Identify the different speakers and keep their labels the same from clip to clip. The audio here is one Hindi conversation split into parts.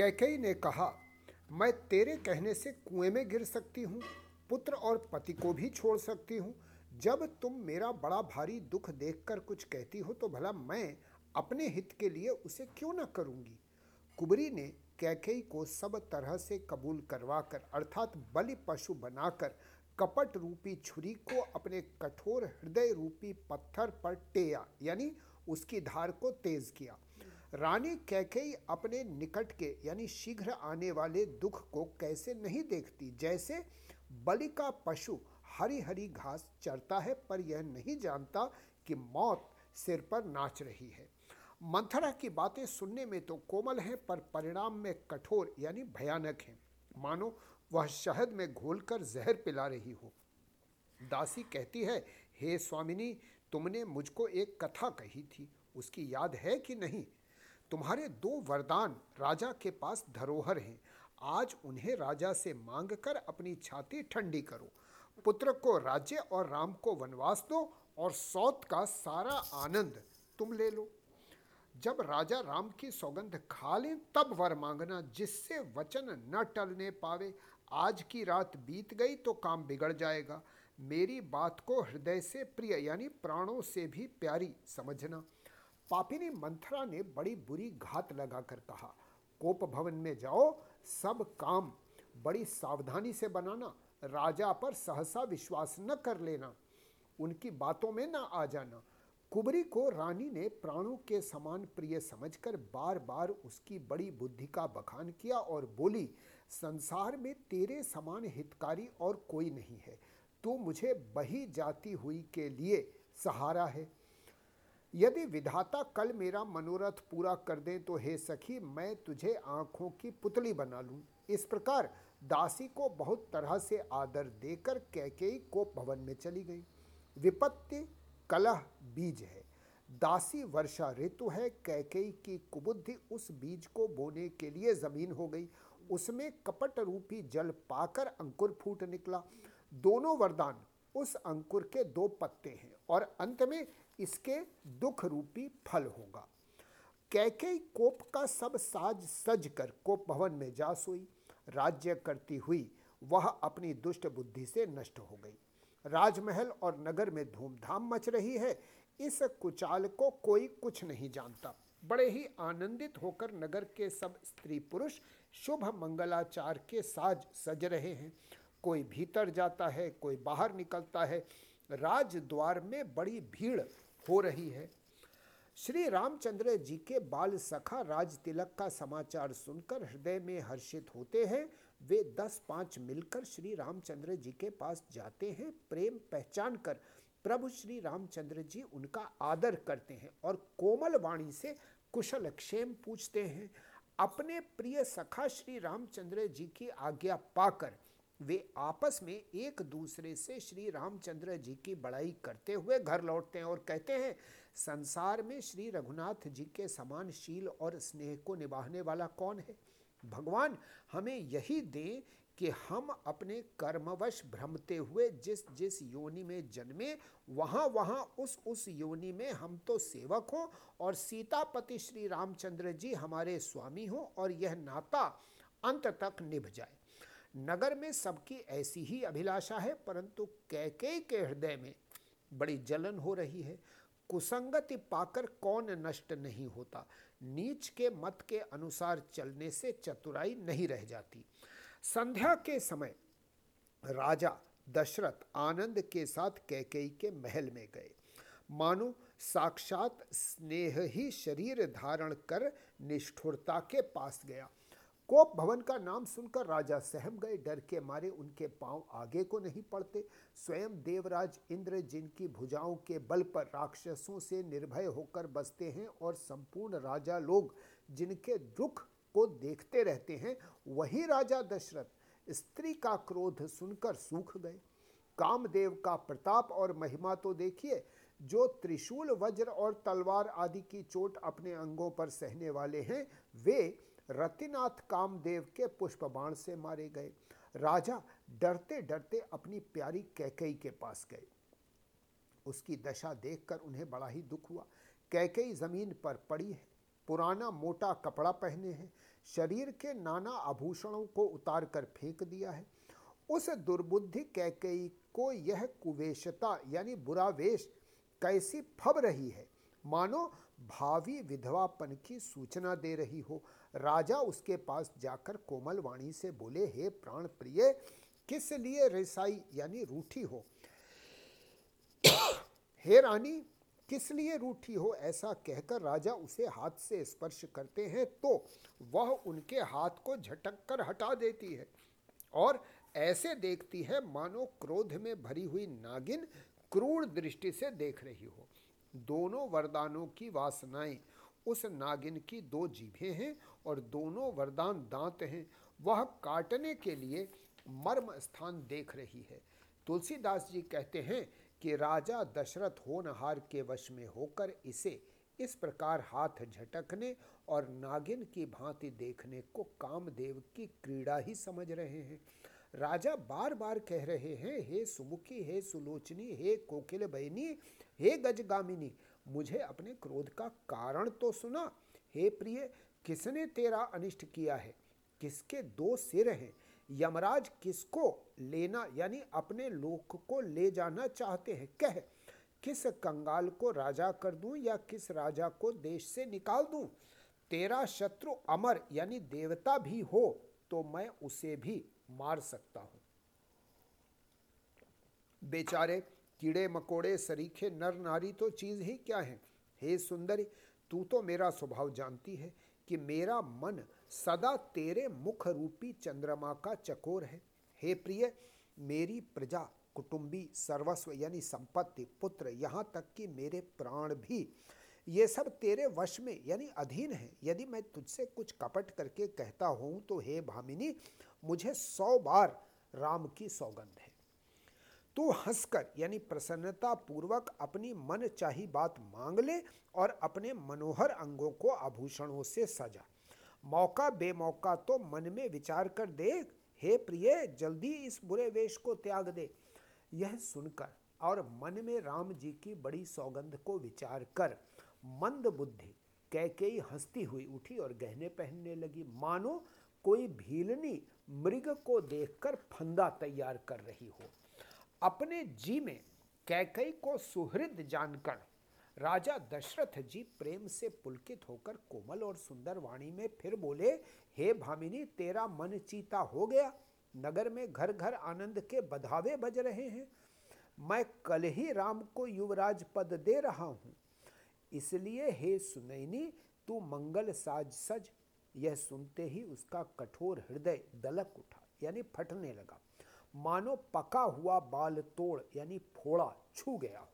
Speaker 1: कैकई ने कहा, मैं तेरे कहने से कुएँ में गिर सकती हूँ, पुत्र और पति को भी छोड़ सकती हूँ। जब तुम मेरा बड़ा भारी दुख देखकर कुछ कहती हो तो भला मैं अपने हित के लिए उसे क्यों न करूँगी? कुबरी ने कैकई को सब तरह से कबूल करवाकर, अर्थात बलि पशु बनाकर, कपट रूपी छुरी को अपने कठोर हृदय रूपी पत्थर पर टेया, यानी उसकी धार को तेज किया। रानी कैकई अपने निकट के, यानी शीघ्र आने वाले दुख को कैसे नहीं देखती? जैसे बलि का पशु हरी हरी घास चरता है, पर यह नहीं जानता कि मौत सिर पर नाच रही है। मंथरा की बातें सुनने में तो कोमल हैं, पर परिणाम में कठोर, यानी भयानक हैं। मानो वह शहद में घोलकर जहर पिला रही हो। दासी कहती है, हे स्वामिनी, तुमने मुझको एक कथा कही थी। उसकी याद है कि नहीं? तुम्हारे दो वरदान राजा के पास धरोहर हैं। आज उन्हें राजा से मांग कर अपनी छाती ठंडी करो। पुत्र को राज्य और राम को वनवास दो और सौत का सारा आनंद तुम ले लो। जब राजा राम की सौगंध खा लें, तब वर मांगना जिससे वचन न टलने पावे। आज की रात बीत गई तो काम बिगड़ जाएगा। मेरी बात को हृदय से प्रिय यानी प्राणों से भी प्यारी समझना। पापिनी मंथरा ने बड़ी बुरी घात लगाकर कहा, कोप भवन में जाओ, सब काम, बड़ी सावधानी से बनाना, राजा पर सहसा विश्वास न कर लेना, उनकी बातों में न आ जाना। कुबरी को रानी ने प्राणों के समान प्रिय समझकर बार बार उसकी बड़ी बुद्धि का बखान किया और बोली, संसार में तेरे समान हितकारी और कोई नहीं है। तू मुझे बही जाती हुई के लिए सहारा है। यदि विधाता कल मेरा मनोरथ पूरा कर दे तो हे सखी, मैं तुझे आँखों की पुतली बना लूँ। इस प्रकार दासी को बहुत तरह से आदर देकर कैकेयी को भवन में चली गई। विपत्ति, कलह, बीज है। दासी वर्षा ऋतु है, कैकेयी की कुबुद्धि उस बीज को बोने के लिए ज़मीन हो गई। उसमें कपट रूपी जल पाकर अंकुर फूट निकला। दोनों वरदान, उस अंकुर के दो पत्ते हैं और अंत में इसके दुख रूपी फल होगा। कैके कोप का सब साज सज कर कोप भवन में जा सोई। राज्य करती हुई वह अपनी दुष्ट बुद्धि से नष्ट हो गई। राजमहल और नगर में धूमधाम मच रही है। इस कुचाल को कोई कुछ नहीं जानता। बड़े ही आनंदित होकर नगर के सब स्त्री पुरुष शुभ मंगलाचार के साज सज रहे हैं। कोई भीतर जाता है, कोई बाहर निकलता है। राज द्वार में बड़ी भीड़ हो रही है। श्री रामचंद्र जी के बाल सखा राज तिलक का समाचार सुनकर हृदय में हर्षित होते हैं। वे दस पाँच मिलकर श्री रामचंद्र जी के पास जाते हैं। प्रेम पहचान कर प्रभु श्री रामचंद्र जी उनका आदर करते हैं और कोमल वाणी से कुशल क्षेम पूछते हैं। अपने प्रिय सखा श्री रामचंद्र जी की आज्ञा पाकर वे आपस में एक दूसरे से श्री रामचंद्र जी की बड़ाई करते हुए घर लौटते हैं और कहते हैं, संसार में श्री रघुनाथ जी के समान शील और स्नेह को निभाने वाला कौन है? भगवान, हमें यही दें कि हम अपने कर्मवश भ्रमते हुए जिस जिस योनि में जन्मे, वहाँ वहाँ उस उस योनि में हम तो सेवक हों और सीतापति श्री रामचंद्र जी हमारे स्वामी हों और यह नाता अंत तक निभ जाए। नगर में सबकी ऐसी ही अभिलाषा है, परंतु कैके के हृदय में बड़ी जलन हो रही है। कुसंगति पाकर कौन नष्ट नहीं होता? नीच के मत के अनुसार चलने से चतुराई नहीं रह जाती। संध्या के समय राजा दशरथ आनंद के साथ कैकेयी के महल में गए। मानो साक्षात स्नेह ही शरीर धारण कर निष्ठुरता के पास गया। कोप भवन का नाम सुनकर राजा सहम गए, डर के मारे उनके पाँव आगे को नहीं पड़ते। स्वयं देवराज इंद्र, जिनकी भुजाओं के बल पर राक्षसों से निर्भय होकर बसते हैं और संपूर्ण राजा लोग जिनके दुख को देखते रहते हैं, वही राजा दशरथ स्त्री का क्रोध सुनकर सूख गए। कामदेव का प्रताप और महिमा तो देखिए, जो त्रिशूल, वज्र और तलवार आदि की चोट अपने अंगों पर सहने वाले हैं, वे रतिनाथ कामदेव के पुष्प बाण से मारे गए। राजा डरते डरते अपनी प्यारी कैकई के पास गए। उसकी दशा देखकर उन्हें बड़ा ही दुख हुआ। कैकई ज़मीन पर पड़ी है। पुराना मोटा कपड़ा पहने हैं। शरीर के नाना आभूषणों को उतार कर फेंक दिया है। उस दुर्बुद्धि कैकई को यह कुवेशता यानी बुरा वेश कैसी फब रही है? मानो भावी विधवापन की सूचना दे रही हो। राजा उसके पास जाकर कोमल वाणी से बोले, हे प्राण प्रिय किस लिए रेसाई, यानी रूठी हो? हे रानी, किस लिए रूठी हो? ऐसा कहकर राजा उसे हाथ से स्पर्श करते हैं तो वह उनके हाथ को झटक कर हटा देती है और ऐसे देखती है, मानो क्रोध में भरी हुई नागिन क्रूर दृष्टि से देख रही हो। दोनों वरदानों की वासनाएँ, उस नागिन की दो जीभें हैं और दोनों वरदान दांत हैं। वह काटने के लिए मर्म स्थान देख रही है। तुलसीदास जी कहते हैं कि राजा दशरथ होनहार के वश में होकर इसे इस प्रकार हाथ झटकने और नागिन की भांति देखने को कामदेव की क्रीड़ा ही समझ रहे हैं। राजा बार बार कह रहे हैं, हे सुमुखी, हे सुलोचनी, हे कोकिल बहनी, हे गजगामिनी मुझे अपने क्रोध का कारण तो सुना। हे प्रिय, किसने तेरा अनिष्ट किया है? किसके दो सिर हैं? यमराज किसको लेना, यानी अपने लोक को ले जाना चाहते हैं? कह, किस कंगाल को राजा कर दूँ या किस राजा को देश से निकाल दूँ? तेरा शत्रु अमर, यानी देवता भी हो तो मैं उसे भी मार सकता हूँ। बेचारे कीड़े मकोड़े, सरीखे, नर नारी तो चीज़ ही क्या है? हे सुंदरी, तू तो मेरा स्वभाव जानती है कि मेरा मन सदा तेरे मुख रूपी चंद्रमा का चकोर है। हे प्रिय, मेरी प्रजा, कुटुंबी, सर्वस्व यानी संपत्ति, पुत्र, यहाँ तक कि मेरे प्राण भी, ये सब तेरे वश में यानी अधीन है। यदि मैं तुझसे कुछ कपट करके कहता हूँ तो हे भामिनी, मुझे सौ बार राम की सौगंध है। तू हंसकर, यानी प्रसन्नता पूर्वक अपनी मन चाही बात मांग ले और अपने मनोहर अंगों को आभूषणों से सजा। मौका, बेमौका तो मन में विचार कर देख हे प्रिय, जल्दी इस बुरे वेश को त्याग दे। यह सुनकर और मन में राम जी की बड़ी सौगंध को विचार कर मंद बुद्धि कैकेयी हंसती हुई उठी और गहने पहनने लगी। मानो कोई भीलनी मृग को देखकर फंदा तैयार कर रही हो। अपने जी में कैकई को सुहृद जानकर राजा दशरथ जी प्रेम से पुलकित होकर कोमल और सुंदर वाणी में फिर बोले, हे भामिनी, तेरा मन चीता हो गया। नगर में घर घर आनंद के बधावे बज रहे हैं। मैं कल ही राम को युवराज पद दे रहा हूँ। इसलिए हे सुनैनी, तू मंगल साज सज यह सुनते ही उसका कठोर हृदय दलक उठा, यानी फटने लगा। मानो पका हुआ बाल तोड़, यानी फोड़ा, छू गया।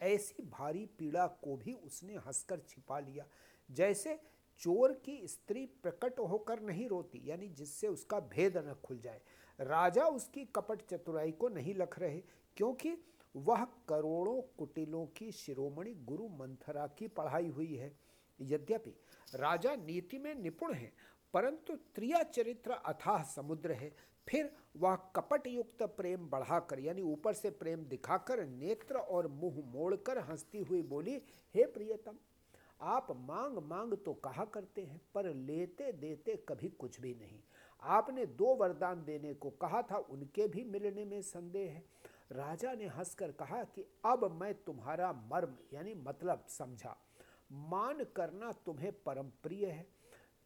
Speaker 1: ऐसी भारी पीड़ा को भी उसने हंसकर छिपा लिया, जैसे चोर की स्त्री प्रकट होकर नहीं रोती, यानी जिससे उसका भेद न खुल जाए। राजा उसकी कपट चतुराई को नहीं लख रहे, क्योंकि वह करोड़ों कुटिलों की शिरोमणि गुरु मंथरा की पढ़ाई हुई है। यद्यपि राजा नीति में निपुण है, परंतु त्रिया चरित्र अथाह समुद्र है फिर वह कपट युक्त प्रेम बढ़ाकर, यानी ऊपर से प्रेम दिखाकर, नेत्र और मुँह मोड़कर हंसती हुई बोली, हे प्रियतम, आप मांग मांग तो कहा करते हैं, पर लेते देते कभी कुछ भी नहीं। आपने दो वरदान देने को कहा था, उनके भी मिलने में संदेह है। राजा ने हंसकर कहा कि अब मैं तुम्हारा मर्म, यानी मतलब समझा। मान करना तुम्हें परम प्रिय है।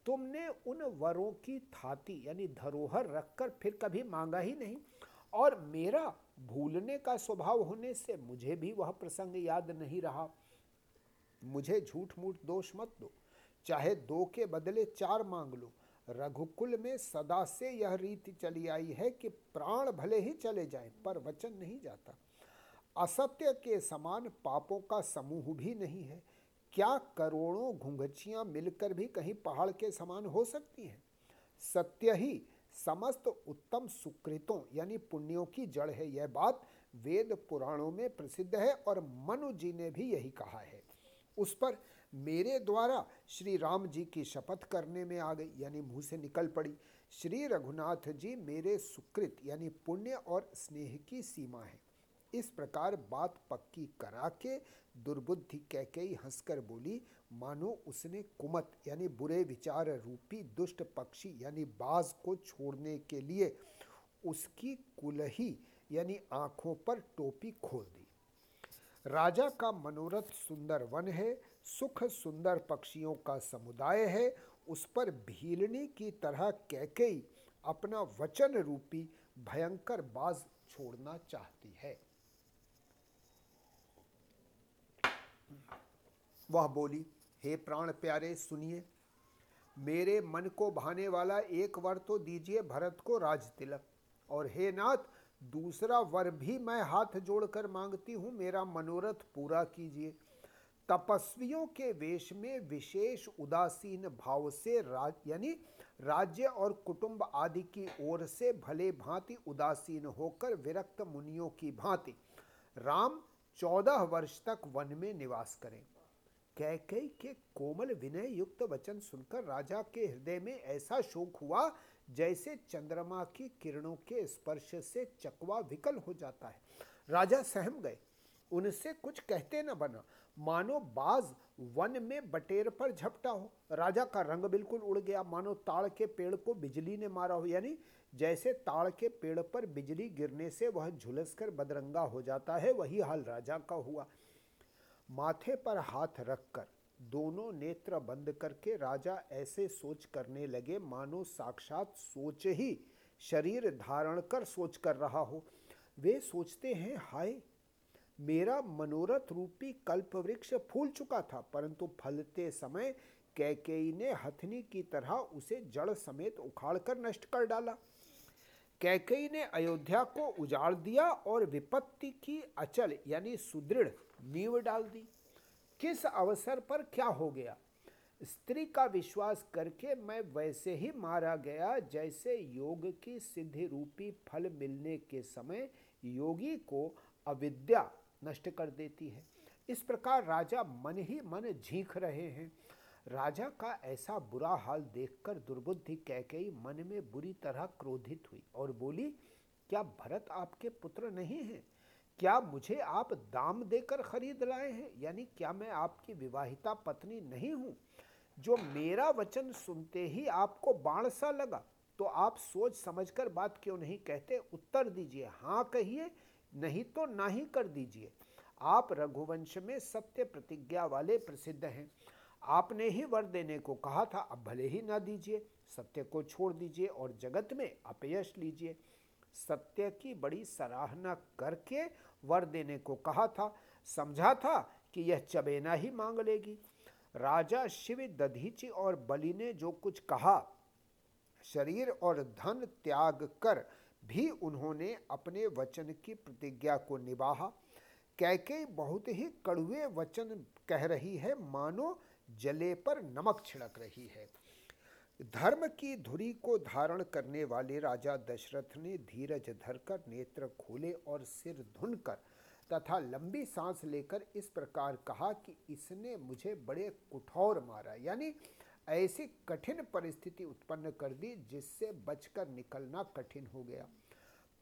Speaker 1: तुमने उन वरों की थाती, यानी धरोहर रखकर फिर कभी मांगा ही नहीं। और मेरा भूलने का स्वभाव होने से मुझे भी वह प्रसंग याद नहीं रहा। मुझे झूठ मूठ दोष मत दो। चाहे दो के बदले चार मांग लो। रघुकुल में सदा से यह रीति चली आई है कि प्राण भले ही चले जाएँ, पर वचन नहीं जाता। असत्य के समान पापों का समूह भी नहीं है। क्या करोड़ों घुंघचियाँ मिलकर भी कहीं पहाड़ के समान हो सकती हैं? सत्य ही समस्त उत्तम सुकृतों, यानी पुण्यों की जड़ है यह बात वेद पुराणों में प्रसिद्ध है और मनु जी ने भी यही कहा है। उस पर मेरे द्वारा श्री राम जी की शपथ करने में आ गई, यानी मुँह से निकल पड़ी। श्री रघुनाथ जी मेरे सुकृत, यानी पुण्य और स्नेह की सीमा है। इस प्रकार बात पक्की करा के दुर्बुद्धि कैकेयी हंसकर बोली, मानो उसने कुमत, यानी बुरे विचार रूपी दुष्ट पक्षी, यानी बाज को छोड़ने के लिए उसकी कुलही, यानी आँखों पर टोपी खोल दी। राजा का मनोरथ सुंदर वन है, सुख सुंदर पक्षियों का समुदाय है, उस पर भीलनी की तरह कैकई अपना वचन रूपी भयंकर बाज छोड़ना चाहती है। वह बोली, हे प्राण प्यारे, सुनिए। मेरे मन को भाने वाला एक वर तो दीजिए, भरत को राज तिलक। और हे नाथ, दूसरा वर भी मैं हाथ जोड़कर मांगती हूँ, मेरा मनोरथ पूरा कीजिए। तपस्वियों के वेश में विशेष उदासीन भाव से राज यानी राज्य और कुटुंब आदि की ओर से भले भांति उदासीन होकर विरक्त मुनियों की भांति राम चौदह वर्ष तक वन में निवास करें। कैकई के कोमल विनय युक्त वचन सुनकर राजा के हृदय में ऐसा शोक हुआ जैसे चंद्रमा की किरणों के स्पर्श से चकवा विकल हो जाता है। राजा सहम गए। उनसे कुछ कहते न बना। मानो बाज वन में बटेर पर झपटा हो। राजा का रंग बिल्कुल उड़ गया। मानो ताड़ के पेड़ को बिजली ने मारा हो। यानी जैसे ताड़ के पेड़ पर बिजली गिरने से वह झुलस कर बदरंगा हो जाता है, वही हाल राजा का हुआ। माथे पर हाथ रखकर दोनों नेत्र बंद करके राजा ऐसे सोच करने लगे, मानो साक्षात सोच ही शरीर धारण कर सोच कर रहा हो। वे सोचते हैं, हाय, मेरा मनोरथ रूपी कल्प वृक्ष फूल चुका था, परंतु फलते समय कैकेयी ने हथनी की तरह उसे जड़ समेत उखाड़ कर नष्ट कर डाला। कैकेयी ने अयोध्या को उजाड़ दिया और विपत्ति की अचल, यानी सुदृढ़ नींव डाल दी। किस अवसर पर क्या हो गया? स्त्री का विश्वास करके मैं वैसे ही मारा गया जैसे योग की सिद्धि रूपी फल मिलने के समय योगी को अविद्या नष्ट कर देती है। इस प्रकार राजा मन ही मन झींक रहे हैं। राजा का ऐसा बुरा हाल देखकर दुर्बुद्धि कैकेयी मन में बुरी तरह क्रोधित हुई और बोली, क्या भरत आपके पुत्र नहीं हैं? क्या मुझे आप दाम देकर खरीद लाए हैं? यानी क्या मैं आपकी विवाहिता पत्नी नहीं हूँ? जो मेरा वचन सुनते ही आपको बाण सा लगा तो आप सोच समझकर बात क्यों नहीं कहते? उत्तर दीजिए। हाँ कहिए। नहीं तो ना ही कर दीजिए। आप रघुवंश में सत्य प्रतिज्ञा वाले प्रसिद्ध हैं। आपने ही वर देने को कहा था, अब भले ही ना दीजिए। सत्य को छोड़ दीजिए और जगत में अपयश लीजिए। सत्य की बड़ी सराहना करके वर देने को कहा था, समझा था कि यह चबेना ही मांग लेगी। राजा शिव दधीची और बलि ने जो कुछ कहा, शरीर और धन त्याग कर भी उन्होंने अपने वचन की प्रतिज्ञा को निभाा कैके बहुत ही कड़ुए वचन कह रही है, मानो जले पर नमक छिड़क रही है। धर्म की धुरी को धारण करने वाले राजा दशरथ ने धीरज धरकर नेत्र खोले और सिर धुनकर तथा लंबी सांस लेकर इस प्रकार कहा कि इसने मुझे बड़े कुठौर मारा, यानी ऐसी कठिन परिस्थिति उत्पन्न कर दी जिससे बचकर निकलना कठिन हो गया।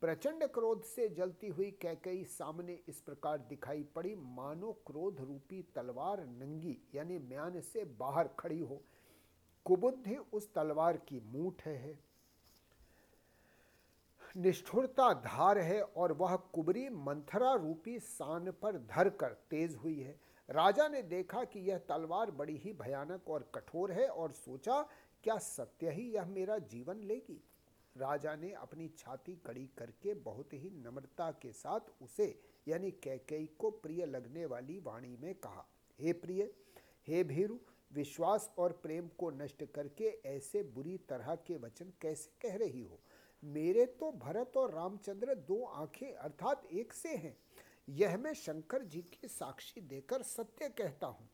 Speaker 1: प्रचंड क्रोध से जलती हुई कैकई सामने इस प्रकार दिखाई पड़ी, मानो क्रोध रूपी तलवार नंगी, यानी म्यान से बाहर खड़ी हो। कुबुद्धि उस तलवार की मूठ है निष्ठुरता धार है और वह कुबरी मंथरा रूपी सान पर धर कर तेज हुई है। राजा ने देखा कि यह तलवार बड़ी ही भयानक और कठोर है और सोचा, क्या सत्य ही यह मेरा जीवन लेगी? राजा ने अपनी छाती कड़ी करके बहुत ही नम्रता के साथ उसे, यानी कैकई को प्रिय लगने वाली वाणी में कहा, हे प्रिय, हे भीरु विश्वास और प्रेम को नष्ट करके ऐसे बुरी तरह के वचन कैसे कह रही हो? मेरे तो भरत और रामचंद्र दो आँखें अर्थात एक से हैं। यह मैं शंकर जी की साक्षी देकर सत्य कहता हूँ।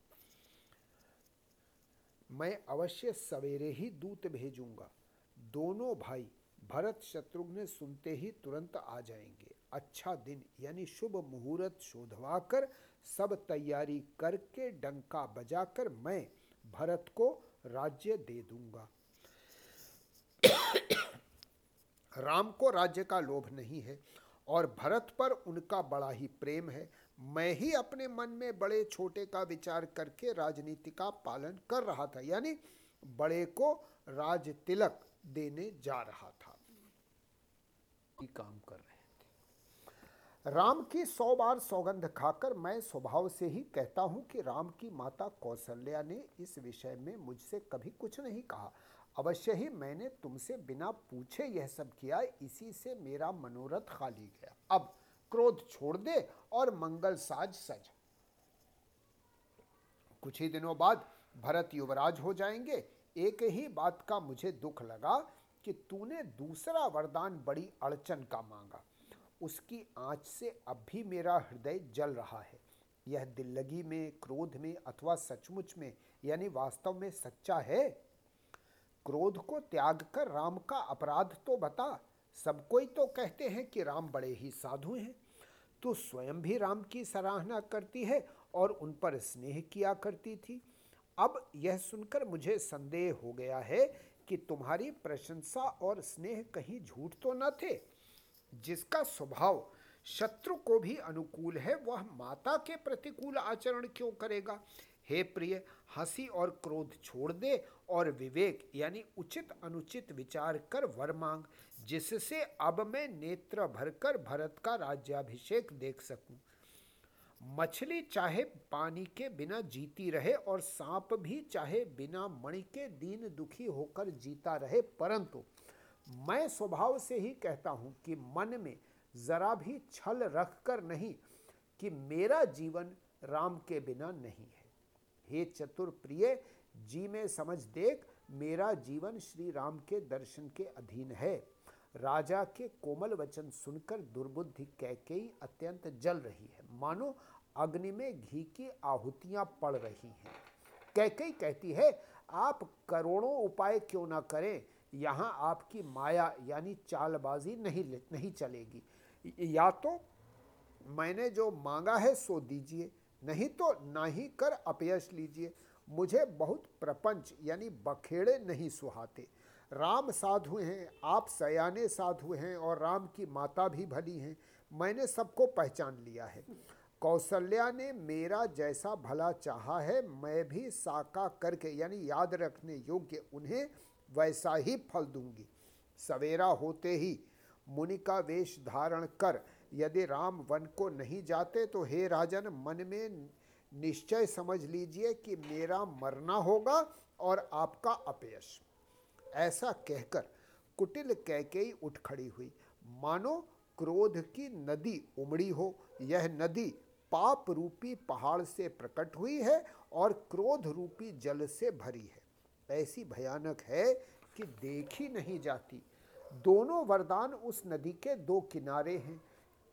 Speaker 1: मैं अवश्य सवेरे ही दूत भेजूँगा। दोनों भाई भरत शत्रुघ्न सुनते ही तुरंत आ जाएँगे। अच्छा दिन यानी शुभ मुहूर्त शोधवाकर सब तैयारी करके डंका बजाकर मैं भरत को राज्य दे दूँगा। राम को राज्य का लोभ नहीं है और भरत पर उनका बड़ा ही प्रेम है। मैं ही अपने मन में बड़े छोटे का विचार करके राजनीति का पालन कर रहा था, यानी बड़े को राज तिलक देने जा रहा था। काम कर रहे राम की सौ बार सौगंध खाकर मैं स्वभाव से ही कहता हूँ कि राम की माता कौशल्या ने इस विषय में मुझसे कभी कुछ नहीं कहा। अवश्य ही मैंने तुमसे बिना पूछे यह सब किया, इसी से मेरा मनोरथ खाली गया। अब क्रोध छोड़ दे और मंगल साज सज। कुछ ही दिनों बाद भरत युवराज हो जाएँगे। एक ही बात का मुझे दुख लगा कि तूने दूसरा वरदान बड़ी अड़चन का मांगा। उसकी आँच से अब भी मेरा हृदय जल रहा है। यह दिल लगी में, क्रोध में अथवा सचमुच में, यानी वास्तव में सच्चा है? क्रोध को त्याग कर राम का अपराध तो बता। सब कोई तो कहते हैं कि राम बड़े ही साधु हैं। तो स्वयं भी राम की सराहना करती है और उन पर स्नेह किया करती थी। अब यह सुनकर मुझे संदेह हो गया है कि तुम्हारी प्रशंसा और स्नेह कहीं झूठ तो न थे। जिसका स्वभाव शत्रु को भी अनुकूल है, वह माता के प्रतिकूल आचरण क्यों करेगा? हे प्रिय, हँसी और क्रोध छोड़ दे और विवेक यानी उचित अनुचित विचार कर वर मांग, जिससे अब मैं नेत्र भरकर भरत का राज्याभिषेक देख सकूँ। मछली चाहे पानी के बिना जीती रहे और सांप भी चाहे बिना मणि के दीन दुखी होकर जीता रहे, परंतु मैं स्वभाव से ही कहता हूँ कि मन में जरा भी छल रखकर नहीं कि मेरा जीवन राम के बिना नहीं है। हे चतुर प्रिय जी में समझ देख, मेरा जीवन श्री राम के दर्शन के अधीन है। राजा के कोमल वचन सुनकर दुर्बुद्धि कैकेयी अत्यंत जल रही है। मानो अग्नि में घी की आहुतियाँ पड़ रही हैं। कैकेयी कहती है, आप करोड़ों उपाय क्यों ना करें? यहाँ आपकी माया यानी चालबाजी नहीं नहीं चलेगी। या तो मैंने जो मांगा है सो दीजिए, नहीं तो ना ही कर अपयश लीजिए। मुझे बहुत प्रपंच यानी बखेड़े नहीं सुहाते। राम साधु हैं, आप सयाने साधु हैं और राम की माता भी भली हैं। मैंने सबको पहचान लिया है। कौशल्या ने मेरा जैसा भला चाहा है, मैं भी साका करके यानी याद रखने योग्य उन्हें वैसा ही फल दूँगी। सवेरा होते ही मुनि का वेश धारण कर, यदि राम वन को नहीं जाते तो हे राजन, मन में निश्चय समझ लीजिए कि मेरा मरना होगा और आपका अपयश। ऐसा कहकर कुटिल कैकेयी उठ खड़ी हुई। मानो क्रोध की नदी उमड़ी हो, यह नदी पाप रूपी पहाड़ से प्रकट हुई है और क्रोध रूपी जल से भरी है। ऐसी भयानक है कि देखी नहीं जाती। दोनों वरदान उस नदी के दो किनारे हैं।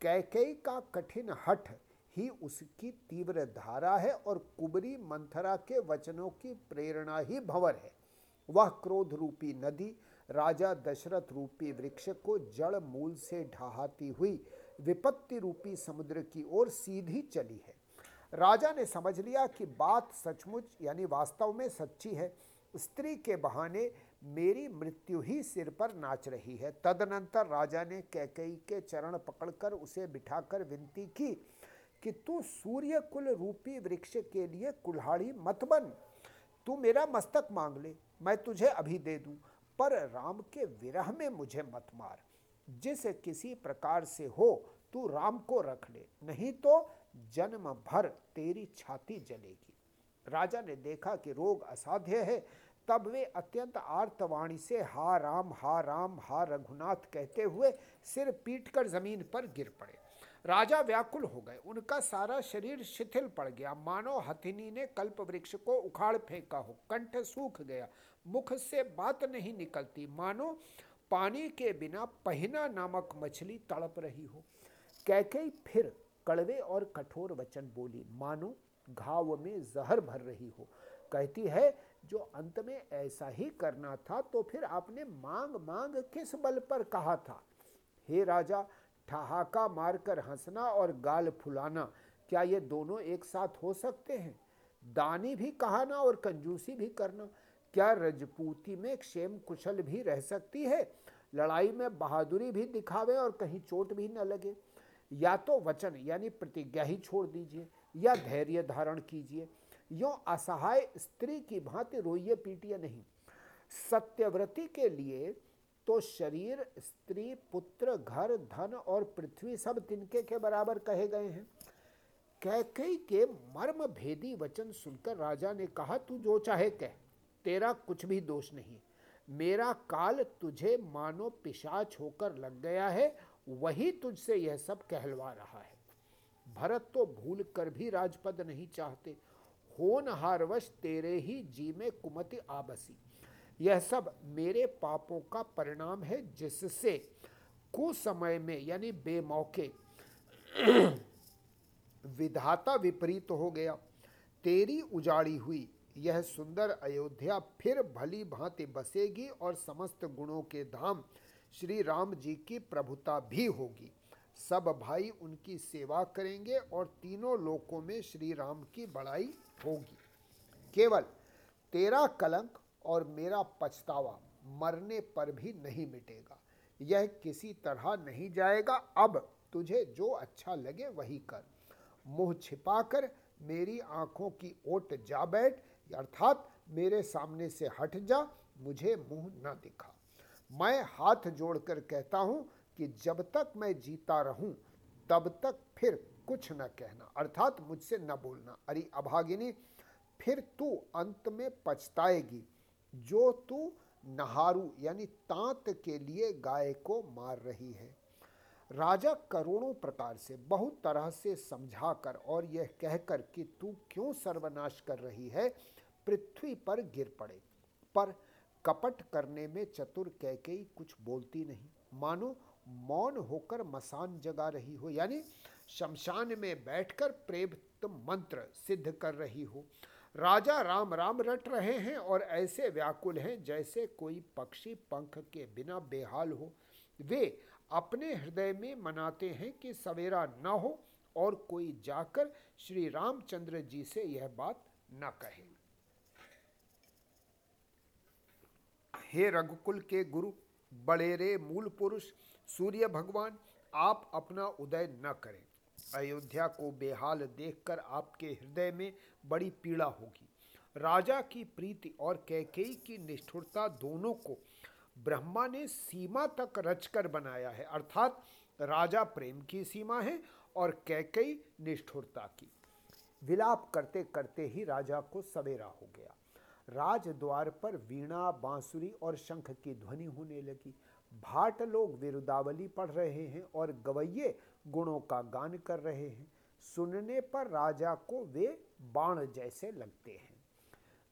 Speaker 1: कैकई का कठिन हठ ही उसकी तीव्र धारा है और कुबरी मंथरा के वचनों की प्रेरणा ही भंवर है। वह क्रोध रूपी नदी, राजा दशरथ रूपी वृक्ष को जड़ मूल से ढहाती हुई विपत्ति रूपी समुद्र की ओर सीधी चली है। राजा ने समझ लिया कि बात सचमुच यानी वास्तव में सच्ची है। स्त्री के बहाने मेरी मृत्यु ही सिर पर नाच रही है। तदनंतर राजा ने कैकई के चरण पकड़कर उसे बिठाकर विनती की कि तू सूर्य कुल रूपी वृक्ष के लिए कुल्हाड़ी मत बन। तू मेरा मस्तक मांग ले, मैं तुझे अभी दे दूँ, पर राम के विरह में मुझे मत मार। जिस किसी प्रकार से हो, तू राम को रख ले, नहीं तो जन्म भर तेरी छाती जलेगी। राजा ने देखा कि रोग असाध्य है, तब वे अत्यंत आर्तवाणी से हा राम हा राम, हा रघुनाथ कहते हुए सिर पीट कर ज़मीन पर गिर पड़े। राजा व्याकुल हो गए। उनका सारा शरीर शिथिल पड़ गया। मानो हथिनी ने कल्प वृक्ष को उखाड़ फेंका हो। कंठ सूख गया। मुख से बात नहीं निकलती। मानो पानी के बिना पहिना नामक मछली तड़प रही हो। कैकई फिर कड़वे और कठोर वचन बोली, मानो घाव में जहर भर रही हो। कहती है, जो अंत में ऐसा ही करना था तो फिर आपने मांग मांग किस बल पर कहा था? हे राजा, ठहाका मारकर हंसना और गाल फुलाना, क्या ये दोनों एक साथ हो सकते हैं? दानी भी कहाना और कंजूसी भी करना, क्या रजपूती में क्षेम कुशल भी रह सकती है? लड़ाई में बहादुरी भी दिखावे और कहीं चोट भी न लगे। या तो वचन, यानी प्रतिज्ञा ही छोड़ दीजिए, या धैर्य धारण कीजिए। यो असहाय स्त्री की भांति रोइए पीटिए नहीं। सत्यव्रती के लिए तो शरीर, स्त्री, पुत्र, घर, धन और पृथ्वी सब तिनके के बराबर कहे गए हैं। कैकई के मर्म भेदी वचन सुनकर राजा ने कहा, तू जो चाहे कह, तेरा कुछ भी दोष नहीं। मेरा काल तुझे मानो पिशाच होकर लग गया है वही तुझसे यह सब कहलवा रहा है। भरत तो भूल कर भी राजपद नहीं चाहते। हारवश तेरे ही जी में कुमति आबसी। यह सब मेरे पापों का परिणाम है, जिससे कुसमय में, यानी बेमौके, विधाता विपरीत हो गया। तेरी उजाड़ी हुई यह सुंदर अयोध्या फिर भली भांति बसेगी और समस्त गुणों के धाम श्री राम जी की प्रभुता भी होगी। सब भाई उनकी सेवा करेंगे और तीनों लोकों में श्री राम की बड़ाई होगी। केवल तेरा कलंक और मेरा पछतावा मरने पर भी नहीं मिटेगा। यह किसी तरह नहीं जाएगा। अब तुझे जो अच्छा लगे वही कर। मुँह छिपाकर मेरी आँखों की ओट जा बैठ। अर्थात मेरे सामने से हट जा। मुझे मुँह न दिखा। मैं हाथ जोड़कर कहता हूँ कि जब तक मैं जीता रहूँ, तब तक फिर कुछ न कहना, अर्थात मुझसे न बोलना। अरे अभागिनी, फिर तू अंत में पछताएगी। जो तू नहारू, यानी तांत के लिए गाय को मार रही है। राजा करोड़ों प्रकार से, बहुत तरह से समझाकर और यह कहकर कि तू क्यों सर्वनाश कर रही है, पृथ्वी पर गिर पड़े। पर कपट करने में चतुर कैकेयी कुछ बोलती नहीं। मानो मौन होकर मसान जगा रही हो, यानी शमशान में बैठकर प्रेत मंत्र सिद्ध कर रही हो। राजा राम राम रट रहे हैं और ऐसे व्याकुल हैं जैसे कोई पक्षी पंख के बिना बेहाल हो। वे अपने हृदय में मनाते हैं कि सवेरा न हो और कोई जाकर श्री रामचंद्र जी से यह बात न कहे। हे रघुकुल के गुरु बड़ेरे मूल पुरुष, सूर्य भगवान, आप अपना उदय न करें। अयोध्या को बेहाल देखकर आपके हृदय में बड़ी पीड़ा होगी। राजा की प्रीति और कैकेयी की निष्ठुरता दोनों को ब्रह्मा ने सीमा तक रचकर बनाया है, अर्थात राजा प्रेम की सीमा है और कैकई निष्ठुरता की। विलाप करते करते ही राजा को सवेरा हो गया। राज द्वार पर वीणा, बांसुरी और शंख की ध्वनि होने लगी। भाट लोग विरुदावली पढ़ रहे हैं और गवैये गुणों का गान कर रहे हैं। सुनने पर राजा को वे बाण जैसे लगते हैं।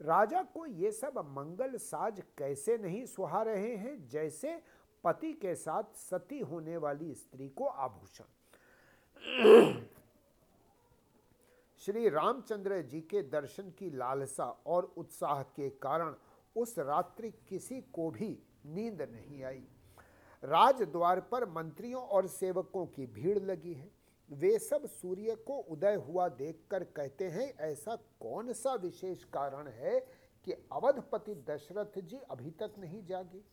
Speaker 1: राजा को ये सब मंगल साज कैसे नहीं सुहा रहे हैं? जैसे पति के साथ सती होने वाली स्त्री को आभूषण। श्री रामचंद्र जी के दर्शन की लालसा और उत्साह के कारण उस रात्रि किसी को भी नींद नहीं आई। राजद्वार पर मंत्रियों और सेवकों की भीड़ लगी है। वे सब सूर्य को उदय हुआ देखकर कहते हैं, ऐसा कौन सा विशेष कारण है कि अवधपति दशरथ जी अभी तक नहीं जागे?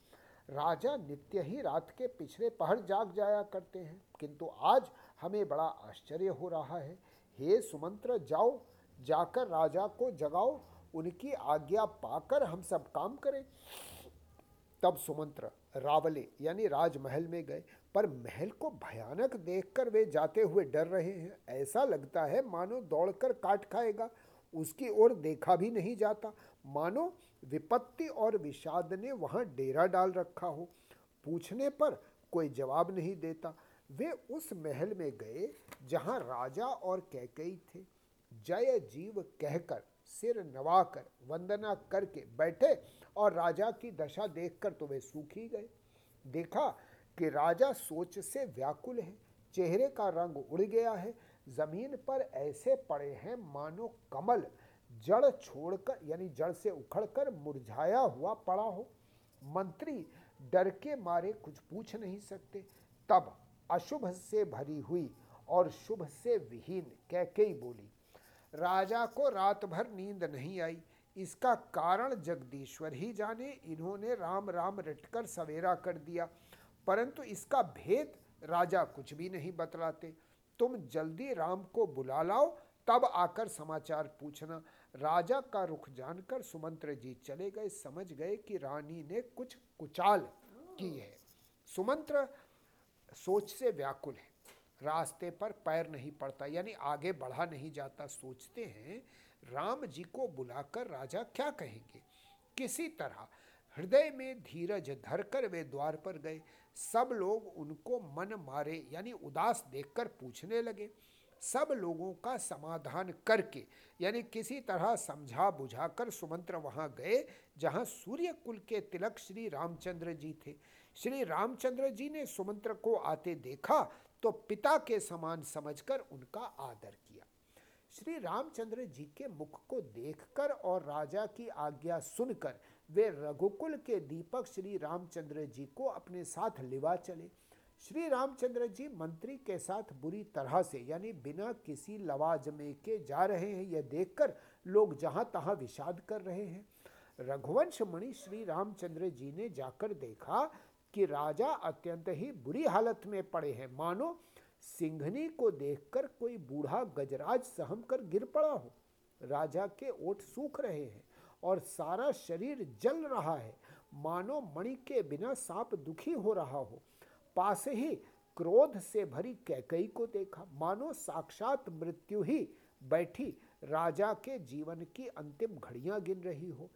Speaker 1: राजा नित्य ही रात के पिछले पहर जाग जाया करते हैं, किंतु आज हमें बड़ा आश्चर्य हो रहा है हे सुमंत्र, जाओ, जाकर राजा को जगाओ, उनकी आज्ञा पाकर हम सब काम करें। तब सुमंत्र रावले यानी राजमहल में गए, पर महल को भयानक देखकर वे जाते हुए डर रहे हैं। ऐसा लगता है मानो दौड़कर काट खाएगा, उसकी ओर देखा भी नहीं जाता। मानो विपत्ति और विषाद ने वहाँ डेरा डाल रखा हो। पूछने पर कोई जवाब नहीं देता। वे उस महल में गए जहाँ राजा और कैकई थे। जय जीव कहकर सिर नवाकर वंदना करके बैठे और राजा की दशा देखकर तो वे सूख ही गए देखा कि राजा सोच से व्याकुल है, चेहरे का रंग उड़ गया है, ज़मीन पर ऐसे पड़े हैं मानो कमल, जड़ छोड़कर, यानी जड़ से उखड़कर मुरझाया हुआ पड़ा हो। मंत्री डर के मारे कुछ पूछ नहीं सकते। तब अशुभ से भरी हुई और शुभ से विहीन कैकेई बोली। राजा को रात भर नींद नहीं आई। इसका कारण जगदीश्वर ही जाने। इन्होंने राम राम रटकर सवेरा कर दिया। परंतु इसका भेद राजा कुछ भी नहीं बतलाते। तुम जल्दी राम को बुला लाओ, तब आकर समाचार पूछना। राजा का रुख जानकर सुमंत्र जी चले गए। समझ गए कि रानी ने कुछ कुचाल की है। सुमंत्र सोच से व्याकुल है। रास्ते पर पैर नहीं पड़ता, यानी आगे बढ़ा नहीं जाता, सोचते हैं, राम जी को बुलाकर राजा क्या कहेंगे? किसी तरह, हृदय में धीरज धरकर वे द्वार पर गए। सब लोग उनको मन मारे, यानी उदास देखकर पूछने लगे। सब लोगों का समाधान करके, यानी किसी तरह समझा बुझाकर सुमंत्र वहाँ गए, जहाँ सूर्य कुल के तिलक श्री रामचंद्र जी थे। श्री रामचंद्र जी ने सुमंत्र को आते देखा तो पिता के समान समझकर उनका आदर किया। श्री रामचंद्र जी के मुख को देखकर और राजा की आज्ञा सुनकर वे रघुकुल के दीपक श्री रामचंद्र जी को अपने साथ लिवा चले। श्री रामचंद्र जी मंत्री के साथ बुरी तरह से, यानी बिना किसी लवाजमे के जा रहे हैं, यह देखकर लोग जहाँ तहां विषाद कर रहे हैं। रघुवंश मणि श्री रामचंद्र जी ने जाकर देखा कि राजा अत्यंत ही बुरी हालत में पड़े हैं। मानो सिंघनी को देखकर कोई बूढ़ा गजराज सहम कर गिर पड़ा हो। राजा के ओठ सूख रहे हैं और सारा शरीर जल रहा है। मानो मणि के बिना सांप दुखी हो रहा हो। पास ही क्रोध से भरी कैकई को देखा। मानो साक्षात मृत्यु ही बैठी राजा के जीवन की अंतिम घड़ियाँ गिन रही हो।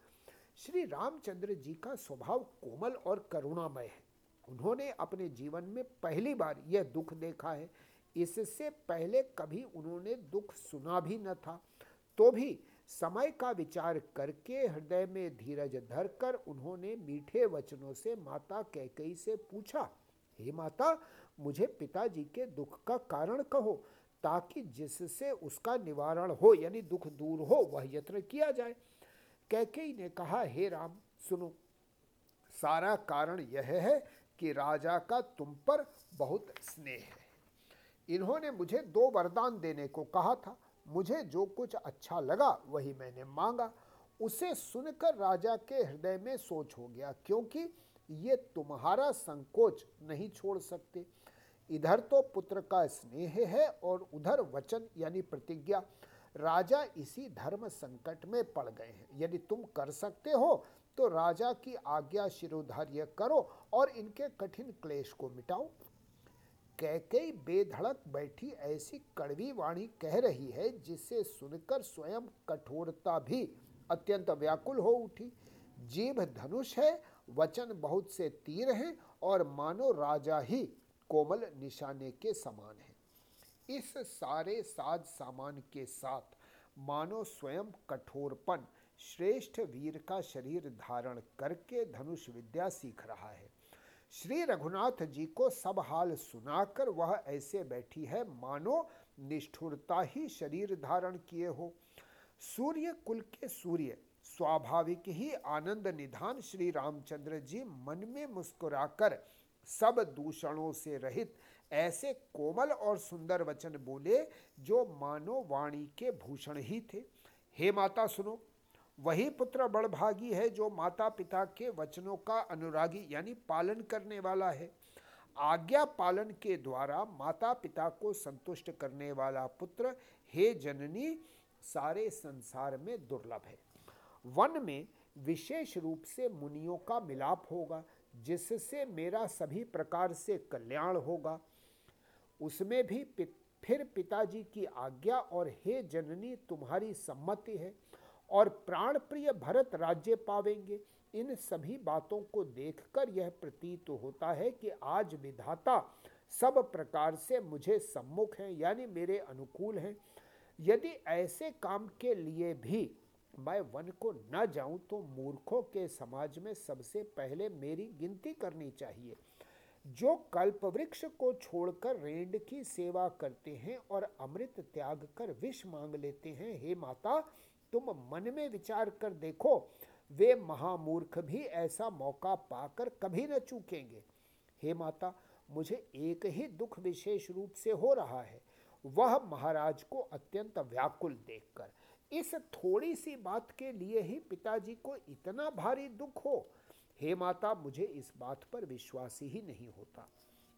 Speaker 1: श्री रामचंद्र जी का स्वभाव कोमल और करुणामय है। उन्होंने अपने जीवन में पहली बार यह दुख देखा है। इससे पहले कभी उन्होंने दुख सुना भी न था। तो भी समय का विचार करके हृदय में धीरज धरकर उन्होंने मीठे वचनों से माता कैकई से पूछा, हे माता, मुझे पिताजी के दुख का कारण कहो, ताकि जिससे उसका निवारण हो, यानी दुख दूर हो, वह यत्न किया जाए। कैकेयी ने कहा, हे राम, सुनो, सारा कारण यह है कि राजा का तुम पर बहुत स्नेह है। इन्होंने मुझे दो वरदान देने को कहा था। मुझे जो कुछ अच्छा लगा, वही मैंने मांगा। उसे सुनकर राजा के हृदय में सोच हो गया, क्योंकि ये तुम्हारा संकोच नहीं छोड़ सकते। इधर तो पुत्र का स्नेह है और उधर वचन यानी प्रतिज्ञा। राजा इसी धर्म संकट में पड़ गए हैं। यदि तुम कर सकते हो तो राजा की आज्ञा शिरोधार्य करो और इनके कठिन क्लेश को मिटाओ। कैकई बेधड़क बैठी ऐसी कड़वी वाणी कह रही है, जिसे सुनकर स्वयं कठोरता भी अत्यंत व्याकुल हो उठी। जीभ धनुष है, वचन बहुत से तीर हैं और मानो राजा ही कोमल निशाने के समान है। इस सारे साज सामान के साथ मानो स्वयं कठोरपन श्रेष्ठ वीर का शरीर धारण करके धनुष विद्या सीख रहा है। श्री रघुनाथ जी को सब हाल सुनाकर वह ऐसे बैठी है, मानो निष्ठुरता ही शरीर धारण किए हो। सूर्य कुल के सूर्य, स्वाभाविक ही आनंद निधान श्री रामचंद्र जी मन में मुस्कुराकर सब दूषणों से रहित ऐसे कोमल और सुंदर वचन बोले, जो मानो वाणी के भूषण ही थे। हे माता सुनो वही पुत्र बड़भागी है जो माता पिता के वचनों का अनुरागी यानी पालन करने वाला है। आज्ञा पालन के द्वारा माता पिता को संतुष्ट करने वाला पुत्र हे जननी सारे संसार में दुर्लभ है। वन में विशेष रूप से मुनियों का मिलाप होगा जिससे मेरा सभी प्रकार से कल्याण होगा। उसमें भी पित, फिर पिताजी की आज्ञा और हे जननी तुम्हारी सम्मति है। और प्राण प्रिय भरत राज्य पावेंगे। इन सभी बातों को देखकर यह प्रतीत होता है कि आज विधाता सब प्रकार से मुझे सम्मुख हैं, यानी मेरे अनुकूल हैं। यदि ऐसे काम के लिए भी मैं वन को न जाऊँ तो मूर्खों के समाज में सबसे पहले मेरी गिनती करनी चाहिए। जो कल्प वृक्ष को छोड़कर रेंड की सेवा करते हैं और अमृत त्याग कर विष मांग लेते हैं, हे माता तुम मन में विचार कर देखो, वे महामूर्ख भी ऐसा मौका पाकर कभी न चूकेंगे। हे माता, मुझे एक ही दुख विशेष रूप से हो रहा है। वह महाराज को अत्यंत व्याकुल देखकर, इस थोड़ी सी बात के लिए ही पिताजी को इतना भारी दुख हो। हे माता, मुझे इस बात पर विश्वास ही नहीं होता,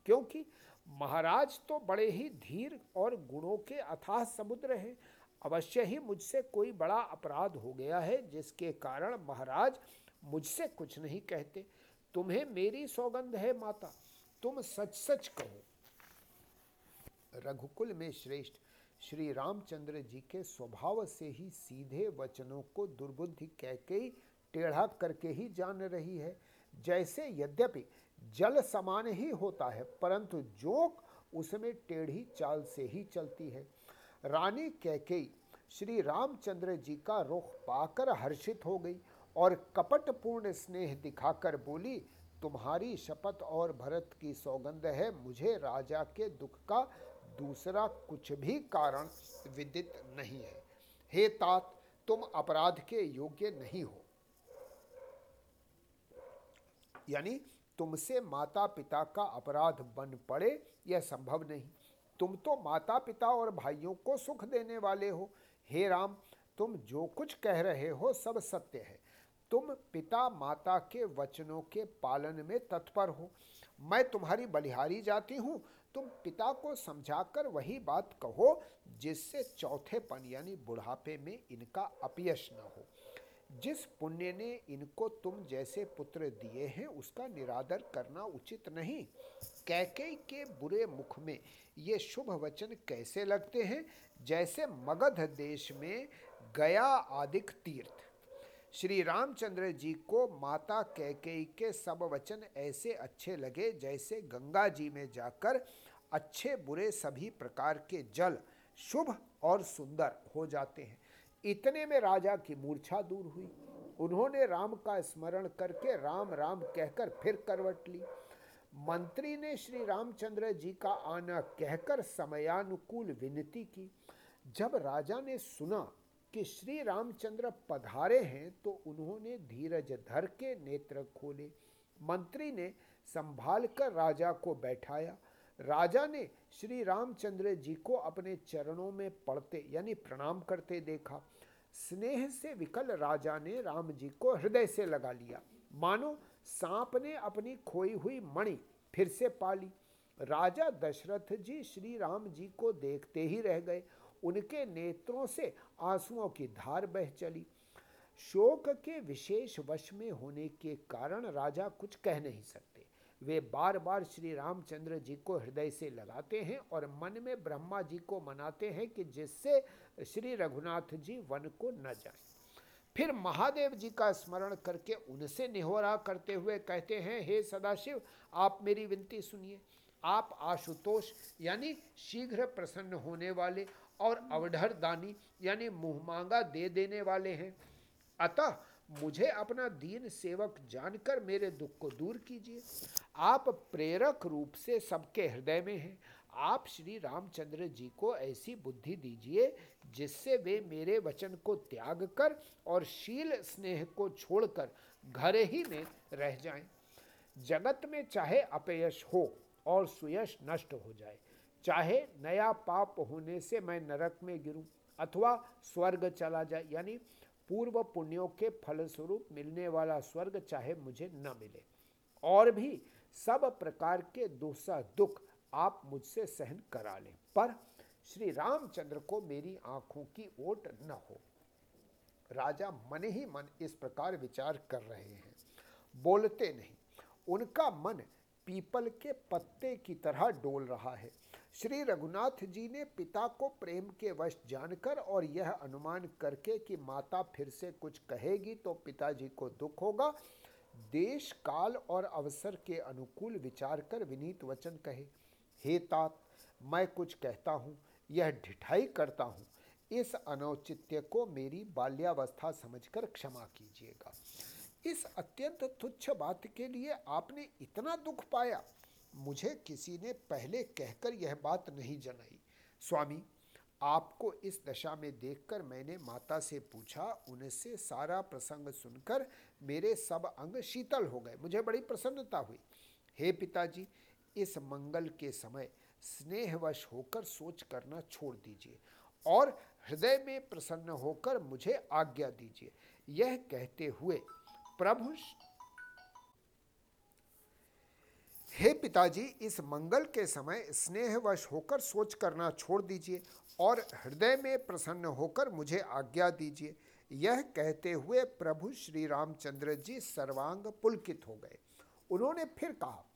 Speaker 1: क्योंकि महाराज तो बड़े ही धीर और गुणों के अथाह समुद्र हैं। अवश्य ही मुझसे कोई बड़ा अपराध हो गया है, जिसके कारण महाराज मुझसे कुछ नहीं कहते। तुम्हें मेरी सौगंध है माता, तुम सच सच कहो। रघुकुल में श्रेष्ठ श्री रामचंद्र जी के स्वभाव से ही सीधे वचनों को दुर्बुद्धि कह के टेढ़ा करके ही जान रही है। जैसे यद्यपि जल समान ही होता है, परंतु जोक उसमें टेढ़ी चाल से ही चलती है। रानी कैकेयी श्री रामचंद्र जी का रुख पाकर हर्षित हो गई और कपटपूर्ण स्नेह दिखाकर बोली, तुम्हारी शपथ और भरत की सौगंध है, मुझे राजा के दुख का दूसरा कुछ भी कारण विदित नहीं है। हे तात, तुम अपराध के योग्य नहीं हो। यानी तुमसे माता पिता का अपराध बन पड़े, यह संभव नहीं। तुम तो माता पिता और भाइयों को सुख देने वाले हो। हे राम, तुम जो कुछ कह रहे हो सब सत्य है। तुम पिता माता के वचनों के पालन में तत्पर हो। मैं तुम्हारी बलिहारी जाती हूँ। तुम पिता को समझाकर वही बात कहो जिससे चौथेपन यानी बुढ़ापे में इनका अपयश न हो। जिस पुण्य ने इनको तुम जैसे पुत्र दिए हैं, उसका निरादर करना उचित नहीं। कैके के बुरे मुख में ये शुभ वचन कैसे लगते हैं? जैसे मगध देश में गया आदिक तीर्थ। श्री रामचंद्र जी को माता कैकेयी के सब वचन ऐसे अच्छे लगे जैसे गंगा जी में जाकर अच्छे बुरे सभी प्रकार के जल शुभ और सुंदर हो जाते हैं। इतने में राजा की मूर्छा दूर हुई। उन्होंने राम का स्मरण करके राम राम कहकर फिर करवट ली। मंत्री ने श्री रामचंद्र जी का आना कहकर समयानुकूल विनती की। जब राजा ने सुना कि श्री रामचंद्र पधारे हैं तो उन्होंने धीरज धर के नेत्र खोले। मंत्री ने संभाल कर राजा को बैठाया। राजा ने श्री रामचंद्र जी को अपने चरणों में पढ़ते, यानी प्रणाम करते देखा। स्नेह से विकल राजा ने राम जी को हृदय से लगा लिया। मानो सांप ने अपनी खोई हुई मणि फिर से पाली। राजा दशरथ जी श्री राम जी को देखते ही रह गए। उनके नेत्रों से आंसुओं की धार बह चली। शोक के विशेष वश में होने के कारण राजा कुछ कह नहीं सकते। वे बार बार श्री रामचंद्र जी को हृदय से लगाते हैं और मन में ब्रह्मा जी को मनाते हैं कि जिससे श्री रघुनाथ जी वन को न जाए। फिर महादेव जी का स्मरण करके उनसे निहोरा करते हुए कहते हैं, हे सदाशिव, आप मेरी विनती सुनिए। आप आशुतोष, यानी शीघ्र प्रसन्न होने वाले और अवधर दानी, यानी मुँह मांगा दे देने वाले हैं। अतः मुझे अपना दीन सेवक जानकर मेरे दुख को दूर कीजिए। आप प्रेरक रूप से सबके हृदय में हैं। आप श्री रामचंद्र जी को ऐसी बुद्धि दीजिए जिससे वे मेरे वचन को त्याग कर और शील स्नेह को छोड़कर घर ही में रह जाएँ। जगत में चाहे अपयश हो और सुयश नष्ट हो जाए, चाहे नया पाप होने से मैं नरक में गिरूं अथवा स्वर्ग चला जाए, यानी पूर्व पुण्यों के फलस्वरूप मिलने वाला स्वर्ग चाहे मुझे न मिले और भी सब प्रकार के दूसरा दुख आप मुझसे सहन करा लें। पर श्री रामचंद्र को मेरी आँखों की ओट न हो। राजा मन ही मन इस प्रकार विचार कर रहे हैं। बोलते नहीं। उनका मन पीपल के पत्ते की तरह डोल रहा है। श्री रघुनाथ जी ने पिता को प्रेम के वश जानकर और यह अनुमान करके कि माता फिर से कुछ कहेगी तो पिताजी को दुख होगा, देश काल और अवसर के अनुकूल विचार कर विनीत वचन कहे। हे तात, मैं कुछ कहता हूँ, यह ढिठाई करता हूँ। इस अनौचित्य को मेरी बाल्यावस्था समझकर क्षमा कीजिएगा। इस अत्यंत तुच्छ बात के लिए आपने इतना दुख पाया। मुझे किसी ने पहले कहकर यह बात नहीं जनाई। स्वामी, आपको इस दशा में देखकर मैंने माता से पूछा उनसे सारा प्रसंग सुनकर मेरे सब अंग शीतल हो गए। मुझे बड़ी प्रसन्नता हुई। हे पिताजी इस मंगल के समय स्नेहवश होकर सोच करना छोड़ दीजिए और हृदय में प्रसन्न होकर मुझे आज्ञा दीजिए। यह कहते हुए प्रभु हे पिताजी, इस मंगल के समय स्नेहवश होकर सोच करना छोड़ दीजिए और हृदय में प्रसन्न होकर मुझे आज्ञा दीजिए। यह कहते हुए प्रभु श्री रामचंद्र जी सर्वांग पुलकित हो गए। उन्होंने फिर कहा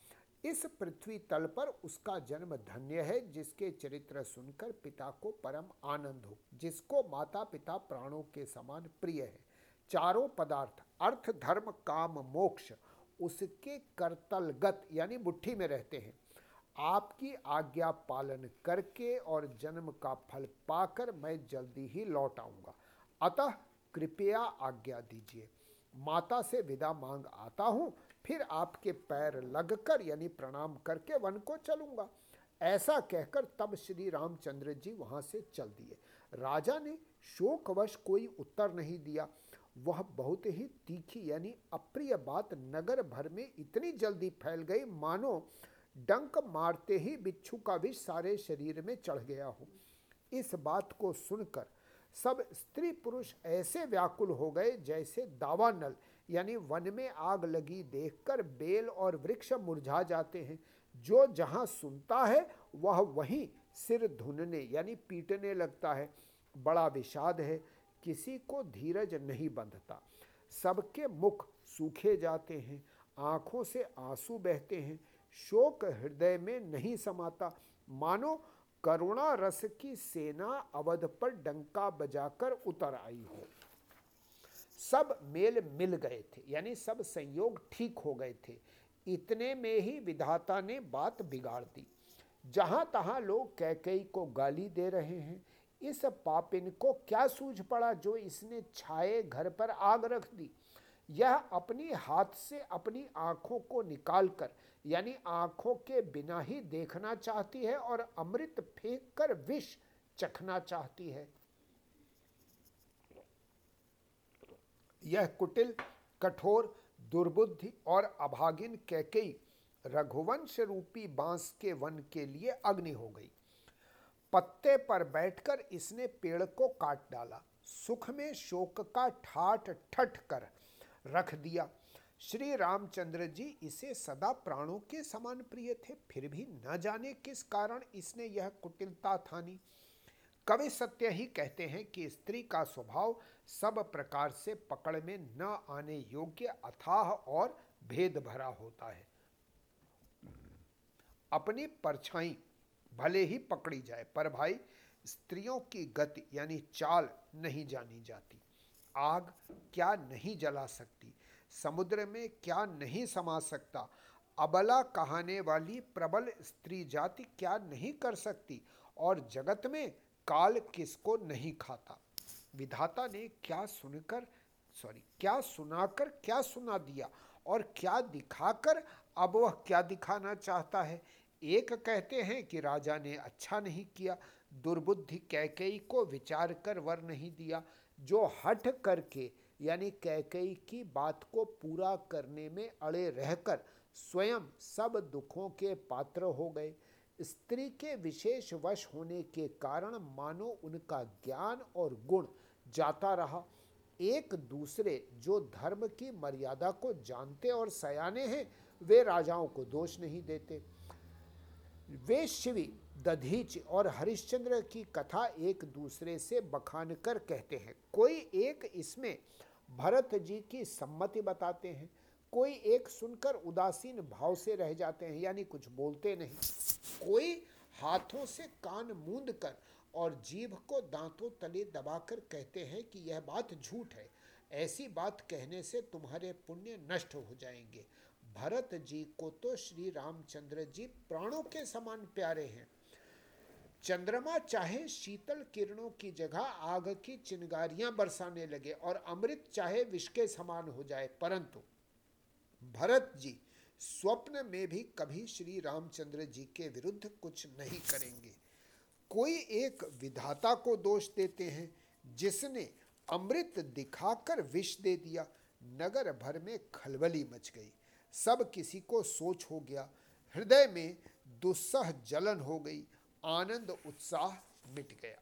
Speaker 1: इस पृथ्वी तल पर उसका जन्म धन्य है, जिसके चरित्र सुनकर पिता को परम आनंद हो, जिसको माता पिता प्राणों के समान प्रिय है। चारों पदार्थ, अर्थ, धर्म, काम, मोक्ष, उसके करतलगत, यानी मुट्ठी में रहते हैं। आपकी आज्ञा पालन करके और जन्म का फल पाकर मैं जल्दी ही लौट आऊँगा। अतः कृपया आज्ञा दीजिए। माता से विदा मांग आता हूँ फिर आपके पैर लगकर, यानी प्रणाम करके वन को चलूँगा। ऐसा कहकर तब श्री रामचंद्र जी वहाँ से चल दिए। राजा ने शोकवश कोई उत्तर नहीं दिया। वह बहुत ही तीखी, यानी अप्रिय बात नगर भर में इतनी जल्दी फैल गई, मानो डंक मारते ही बिच्छू का विष सारे शरीर में चढ़ गया हो। इस बात को सुनकर सब स्त्री पुरुष ऐसे व्याकुल हो गए जैसे दावानल, यानी वन में आग लगी देखकर बेल और वृक्ष मुरझा जाते हैं। जो जहाँ सुनता है, वह वहीं सिर धुनने, यानी पीटने लगता है। बड़ा विषाद है, किसी को धीरज नहीं बंधता। सबके मुख सूखे जाते हैं, आँखों से आँसू बहते हैं। शोक हृदय में नहीं समाता। मानो करुणा रस की सेना अवध पर डंका बजाकर उतर आई हो। सब मेल मिल गए थे, यानी सब संयोग ठीक हो गए थे। इतने में ही विधाता ने बात बिगाड़ दी। जहाँ तहां लोग कैकई को गाली दे रहे हैं, इस पापिन को क्या सूझ पड़ा जो इसने छाए घर पर आग रख दी? यह अपनी हाथ से अपनी आँखों को निकालकर यानी आँखों के बिना ही देखना चाहती है और अमृत फेंक कर विष चखना चाहती है। यह कुटिल, कठोर, दुर्बुद्धि और अभागिन कैकई रघुवंश रूपी बाँस के वन के लिए अग्नि हो गई। पत्ते पर बैठकर इसने पेड़ को काट डाला। सुख में शोक का ठाट ठट कर रख दिया। श्री रामचंद्र जी इसे सदा प्राणों के समान प्रिय थे, फिर भी न जाने किस कारण इसने यह कुटिलता थानी कवि सत्य ही कहते हैं कि स्त्री का स्वभाव सब प्रकार से पकड़ में न आने योग्य अथाह और भेद भरा होता है। अपनी परछाई भले ही पकड़ी जाए, पर भाई स्त्रियों की गति यानी चाल नहीं जानी जाती। आग क्या नहीं जला सकती? समुद्र में क्या नहीं समा सकता? अबला कहाने वाली प्रबल स्त्री जाति क्या नहीं कर सकती? और जगत में काल किसको नहीं खाता? विधाता ने क्या सुनकर सॉरी क्या सुनाकर क्या सुना दिया? और क्या दिखाकर अब वह क्या दिखाना चाहता है? एक कहते हैं कि राजा ने अच्छा नहीं किया। दुर्बुद्धि कैकई को विचार कर वर नहीं दिया। जो हट करके यानी कैकई की बात को पूरा करने में अड़े रहकर स्वयं सब दुखों के पात्र हो गए। स्त्री के विशेष वश होने के कारण मानो उनका ज्ञान और गुण जाता रहा। एक दूसरे जो धर्म की मर्यादा को जानते और सयाने हैं, वे राजाओं को दोष नहीं देते। वे शिवी दधीच और हरिश्चंद्र की कथा एक दूसरे से बखान कर कहते हैं। कोई एक इसमें भरत जी की सम्मति बताते हैं, कोई एक सुनकर उदासीन भाव से रह जाते हैं, यानी कुछ बोलते नहीं। कोई हाथों से कान मूंद कर और जीभ को दांतों तले दबाकर कहते हैं कि यह बात झूठ है। ऐसी बात कहने से तुम्हारे पुण्य नष्ट हो जाएँगे। भरत जी को तो श्री रामचंद्र जी प्राणों के समान प्यारे हैं। चंद्रमा चाहे शीतल किरणों की जगह आग की चिंगारियाँ बरसाने लगे और अमृत चाहे विष के समान हो जाए। परंतु भरत जी स्वप्न में भी कभी श्री रामचंद्र जी के विरुद्ध कुछ नहीं करेंगे। कोई एक विधाता को दोष देते हैं जिसने अमृत दिखाकर विष दे दिया, नगर भर में खलबली मच गई। सब किसी को सोच हो गया, हृदय में दुस्सह जलन हो गई। आनंद उत्साह मिट गया।